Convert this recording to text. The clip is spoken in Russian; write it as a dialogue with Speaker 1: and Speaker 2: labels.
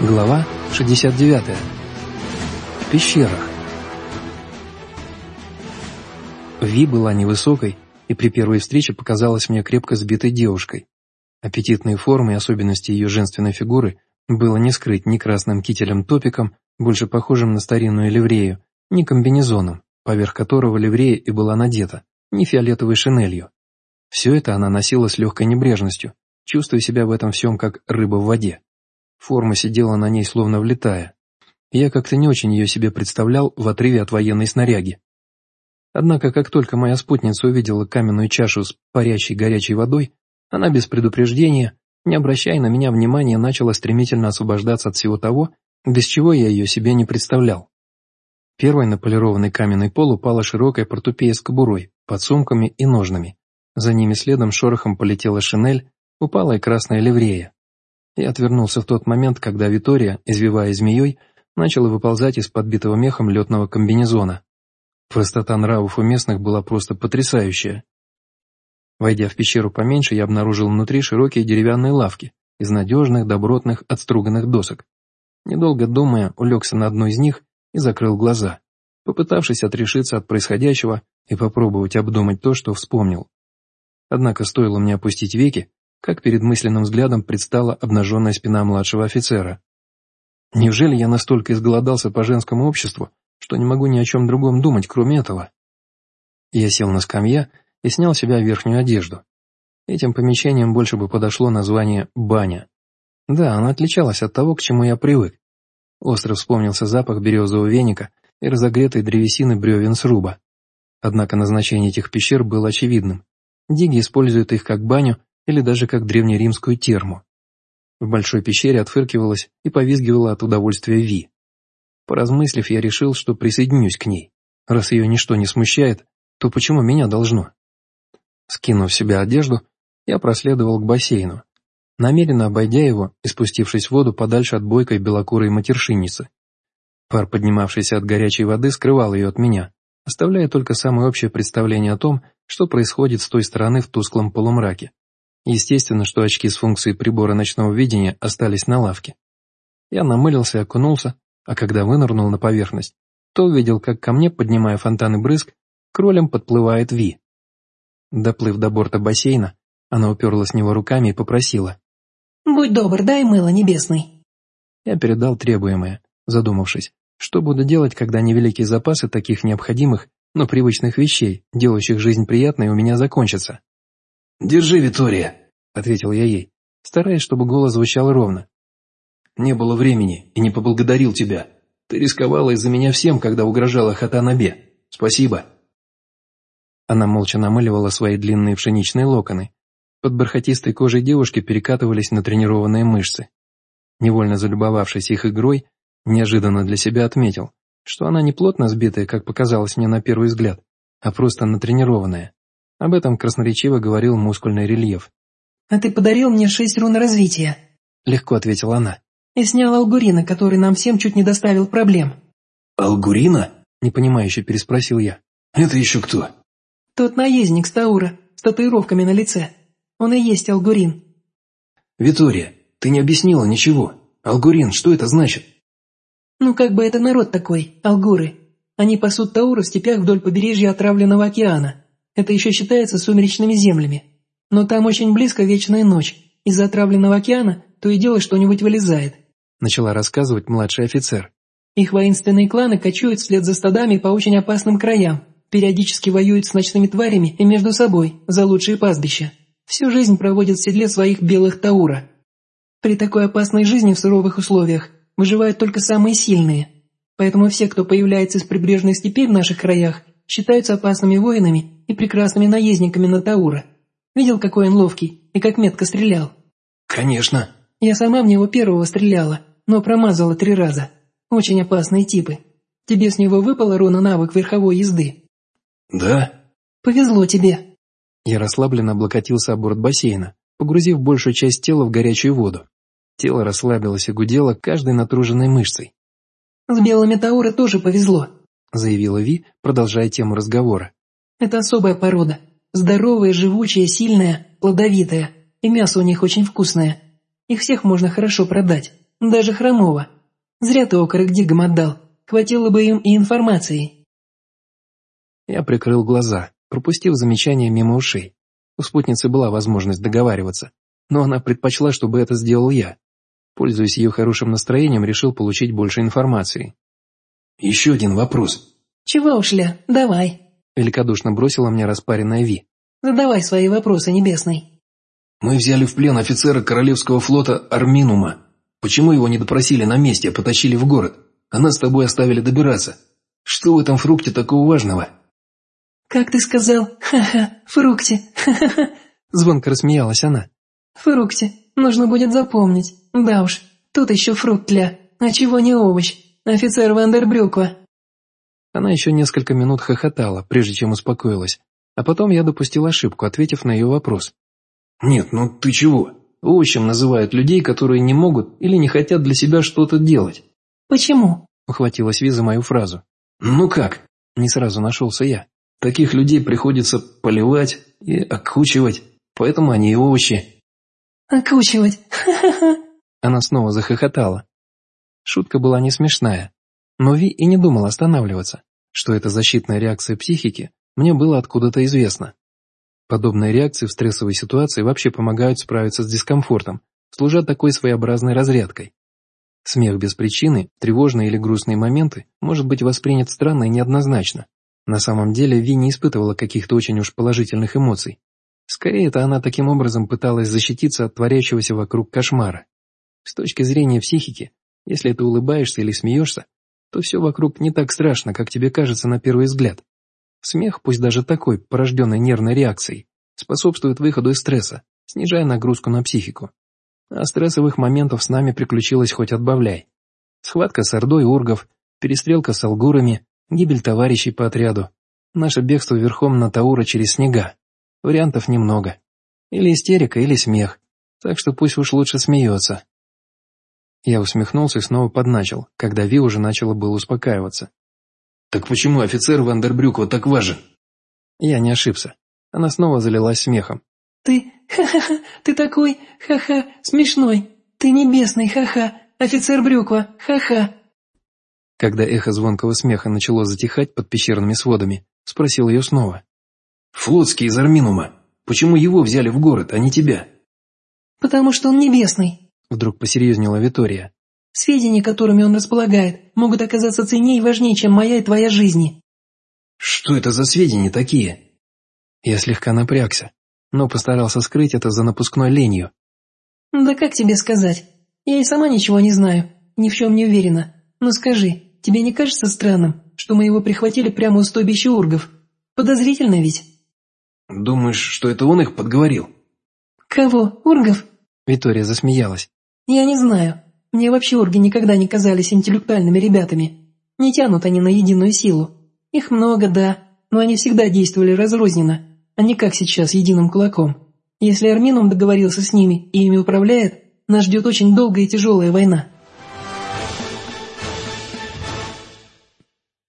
Speaker 1: Глава 69. В пещерах. Ви была невысокой и при первой встрече показалась мне крепко сбитой девушкой. Аппетитные формы и особенности ее женственной фигуры было не скрыть ни красным кителем-топиком, больше похожим на старинную ливрею, ни комбинезоном, поверх которого ливрея и была надета, ни фиолетовой шинелью. Все это она носила с легкой небрежностью, чувствуя себя в этом всем как рыба в воде. Форма сидела на ней словно влетая. Я как-то не очень ее себе представлял в отрыве от военной снаряги. Однако, как только моя спутница увидела каменную чашу с парящей горячей водой, она без предупреждения, не обращая на меня внимания, начала стремительно освобождаться от всего того, без чего я ее себе не представлял. Первой на полированный каменный пол упала широкая портупея с кобурой, под сумками и ножнами. За ними следом шорохом полетела шинель, упала и красная ливрея. Я отвернулся в тот момент, когда Витория, извивая змеей, начала выползать из подбитого мехом летного комбинезона. Простота нравов у местных была просто потрясающая. Войдя в пещеру поменьше, я обнаружил внутри широкие деревянные лавки из надежных, добротных, отструганных досок. Недолго думая, улегся на одну из них и закрыл глаза, попытавшись отрешиться от происходящего и попробовать обдумать то, что вспомнил. Однако стоило мне опустить веки, как перед мысленным взглядом предстала обнаженная спина младшего офицера. Неужели я настолько изголодался по женскому обществу, что не могу ни о чем другом думать, кроме этого? Я сел на скамья и снял с себя верхнюю одежду. Этим помещением больше бы подошло название «баня». Да, она отличалась от того, к чему я привык. Остро вспомнился запах березового веника и разогретой древесины бревен сруба. Однако назначение этих пещер было очевидным. Диги используют их как баню или даже как древнеримскую терму. В большой пещере отфыркивалась и повизгивала от удовольствия Ви. Поразмыслив, я решил, что присоединюсь к ней. Раз ее ничто не смущает, то почему меня должно? Скинув себе одежду, я проследовал к бассейну, намеренно обойдя его и спустившись в воду подальше от бойкой белокурой матершинницы. Пар, поднимавшийся от горячей воды, скрывал ее от меня, оставляя только самое общее представление о том, что происходит с той стороны в тусклом полумраке. Естественно, что очки с функцией прибора ночного видения остались на лавке. Я намылился и окунулся, а когда вынырнул на поверхность, то увидел, как ко мне, поднимая фонтаны брызг, кролем подплывает Ви. Доплыв до борта бассейна, она уперлась в него руками и попросила.
Speaker 2: «Будь добр, дай мыло небесный».
Speaker 1: Я передал требуемое, задумавшись, что буду делать, когда невеликие запасы таких необходимых, но привычных вещей, делающих жизнь приятной, у меня закончатся.
Speaker 3: «Держи, Витория», —
Speaker 1: ответил я ей, стараясь, чтобы голос звучал ровно.
Speaker 3: «Не было времени и не поблагодарил тебя. Ты рисковала из-за меня всем, когда угрожала Хатанабе. Спасибо».
Speaker 1: Она молча намыливала свои длинные пшеничные локоны. Под бархатистой кожей девушки перекатывались натренированные мышцы. Невольно залюбовавшись их игрой, неожиданно для себя отметил, что она не плотно сбитая, как показалось мне на первый взгляд, а просто натренированная. Об этом красноречиво говорил мускульный рельеф.
Speaker 2: «А ты подарил мне шесть рун развития», —
Speaker 1: легко ответила она.
Speaker 2: «И снял Алгурина, который нам всем чуть не доставил проблем».
Speaker 3: «Алгурина?»
Speaker 1: — непонимающе переспросил я.
Speaker 3: «Это еще кто?»
Speaker 2: «Тот наездник с Таура, с татуировками на лице. Он и есть Алгурин».
Speaker 3: «Витория, ты не объяснила ничего. Алгурин, что это значит?»
Speaker 2: «Ну как бы это народ такой, алгуры. Они пасут Таура в степях вдоль побережья отравленного океана. Это еще считается сумеречными землями. Но там очень близко вечная ночь. Из-за отравленного океана то и дело что-нибудь вылезает.
Speaker 1: Начала рассказывать младший офицер.
Speaker 2: Их воинственные кланы кочуют вслед за стадами по очень опасным краям, периодически воюют с ночными тварями и между собой за лучшие пастбища. Всю жизнь проводят в седле своих белых таура. При такой опасной жизни в суровых условиях выживают только самые сильные. Поэтому все, кто появляется из прибрежных степей в наших краях, считаются опасными воинами и прекрасными наездниками на Таура. Видел, какой он ловкий и как метко стрелял?»
Speaker 3: «Конечно».
Speaker 2: «Я сама в него первого стреляла, но промазала три раза. Очень опасные типы. Тебе с него выпало, Рона, навык верховой езды?»
Speaker 3: «Да».
Speaker 2: «Повезло тебе».
Speaker 1: Я расслабленно облокотился о борт бассейна, погрузив большую часть тела в горячую воду. Тело расслабилось и гудело каждой натруженной мышцей.
Speaker 2: «С белыми Таура тоже повезло», —
Speaker 1: заявила Ви, продолжая тему разговора.
Speaker 2: «Это особая порода. Здоровая, живучая, сильная, плодовитая. И мясо у них очень вкусное. Их всех можно хорошо продать. даже хромого. Зря ты окорок Дигам отдал, хватило бы им и информации».
Speaker 1: Я прикрыл глаза, пропустив замечание мимо ушей. У спутницы была возможность договариваться, но она предпочла, чтобы это сделал я. Пользуясь ее хорошим настроением, решил получить больше информации.
Speaker 3: «Еще один вопрос».
Speaker 2: «Чего уж, Ля, давай», —
Speaker 1: великодушно бросила мне распаренная Ви.
Speaker 2: «Задавай свои вопросы, Небесный».
Speaker 3: «Мы взяли в плен офицера Королевского флота Арминума. Почему его не допросили на месте, а потащили в город? А нас с тобой оставили добираться. Что в этом фрукте такого важного?»
Speaker 2: «Как ты сказал? Ха-ха, фрукте, ха-ха-ха!»
Speaker 1: Звонко рассмеялась она.
Speaker 2: «Фрукте, нужно будет запомнить. Да уж, тут еще фрукт ля, а чего не овощ? Офицер Вандербрюква».
Speaker 1: Она еще несколько минут хохотала, прежде чем успокоилась, а потом я допустил ошибку, ответив на ее вопрос.
Speaker 3: «Нет, ну ты чего? Овощем называют людей, которые не могут или не хотят для себя что-то делать».
Speaker 2: «Почему?»
Speaker 1: — ухватилась Виза мою фразу.
Speaker 3: «Ну как?»
Speaker 1: — не сразу нашелся я.
Speaker 3: «Таких людей приходится поливать и окучивать, поэтому они и овощи».
Speaker 2: «Окучивать? Ха-ха-ха!»
Speaker 1: Она снова захохотала. Шутка была не смешная, но Ви и не думал останавливаться. Что это защитная реакция психики, мне было откуда-то известно. Подобные реакции в стрессовой ситуации вообще помогают справиться с дискомфортом, служат такой своеобразной разрядкой. Смех без причины, тревожные или грустные моменты может быть воспринят странно и неоднозначно. На самом деле Ви не испытывала каких-то очень уж положительных эмоций. Скорее, это она таким образом пыталась защититься от творящегося вокруг кошмара. С точки зрения психики, если ты улыбаешься или смеешься, то все вокруг не так страшно, как тебе кажется на первый взгляд. Смех, пусть даже такой, порожденный нервной реакцией, способствует выходу из стресса, снижая нагрузку на психику. А стрессовых моментов с нами приключилось хоть отбавляй. Схватка с Ордой Ургов, перестрелка с Алгурами, гибель товарищей по отряду, наше бегство верхом на Таура через снега. Вариантов немного. Или истерика, или смех. Так что пусть уж лучше смеется. Я усмехнулся и снова подначил, когда Ви уже начала было успокаиваться.
Speaker 3: «Так почему офицер Вандербрюкова так важен?»
Speaker 1: Я не ошибся. Она снова залилась смехом.
Speaker 2: «Ты, ха-ха-ха, ты такой, ха-ха, смешной. Ты небесный, ха-ха, офицер Брюква, ха-ха».
Speaker 1: Когда эхо звонкого смеха начало затихать под пещерными сводами, спросил ее снова.
Speaker 3: «Флотский из Арминума. Почему его взяли в город, а не тебя?»
Speaker 2: «Потому что он небесный»,
Speaker 1: Вдруг посерьезнела Витория.
Speaker 2: «Сведения, которыми он располагает, могут оказаться ценнее и важнее, чем моя и твоя жизни».
Speaker 3: «Что это за сведения такие?»
Speaker 1: Я слегка напрягся, но постарался скрыть это за напускной ленью.
Speaker 2: «Да как тебе сказать? Я и сама ничего не знаю, ни в чем не уверена. Но скажи, тебе не кажется странным, что мы его прихватили прямо у стойбища ургов? Подозрительно ведь?»
Speaker 3: «Думаешь, что это он их подговорил?»
Speaker 2: «Кого? Ургов?»
Speaker 1: Витория засмеялась.
Speaker 2: «Я не знаю. Мне вообще орги никогда не казались интеллектуальными ребятами. Не тянут они на единую силу. Их много, да, но они всегда действовали разрозненно, а не как сейчас, единым кулаком. Если Арминум договорился с ними и ими управляет, нас ждет очень долгая и тяжелая война».